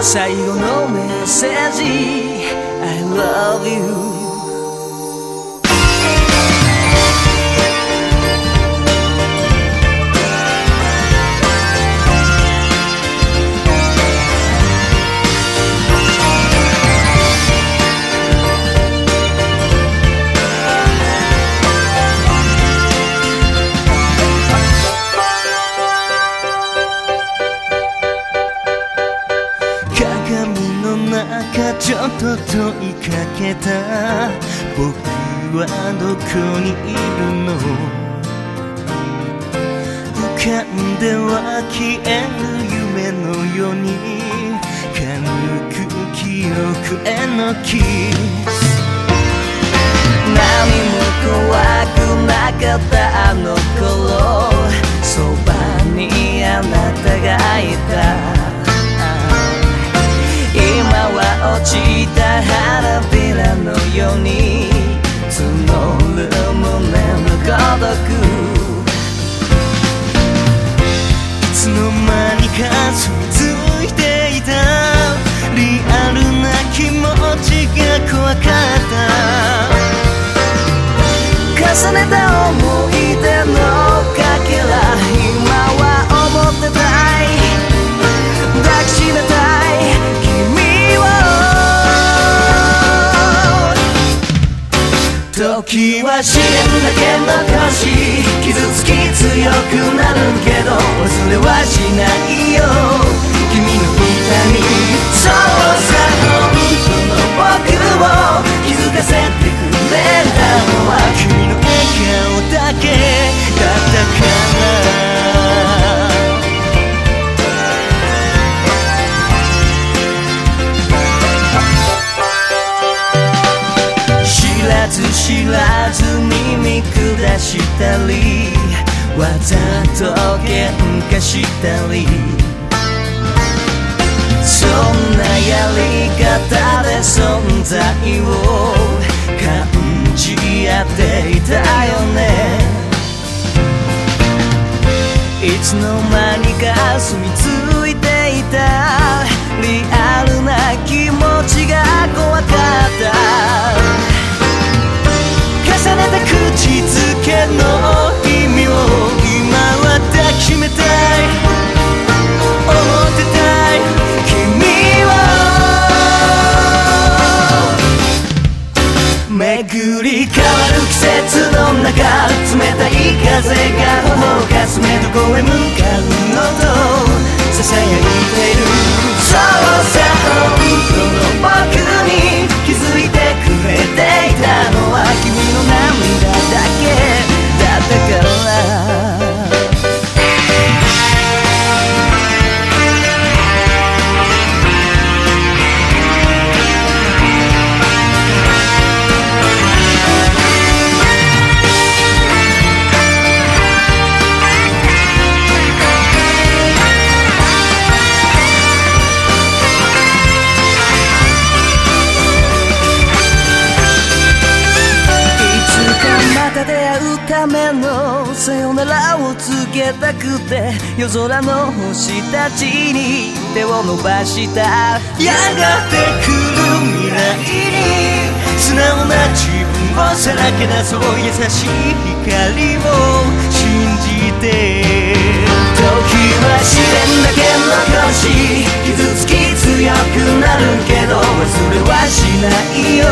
最後のメッセージ I love you た。僕はどこにいるの？浮かんでは消える夢のように軽く記憶へのキス。何も怖くなかったあの頃そばにあなたがいた。今は落ちた花びらのように募る胸の孤独いつの間にか時は死ぬだけ残し傷つき強くなるけど忘れはしないよ。君の痛みそうさ。したりわざと喧嘩したり。そんなやり方で存在を感じ合っていたよね。いつの間にか住み着いを巡り変わる季節の中冷たい風が頬かすめどこへ向かうのとささやいている。さよならを告げたくて夜空の星たちに手を伸ばした。やがて来る未来に素直な自分をさらけ出そう優しい光を信じて。時は試練だけ残し傷つき強くなるけど忘れはしないよ。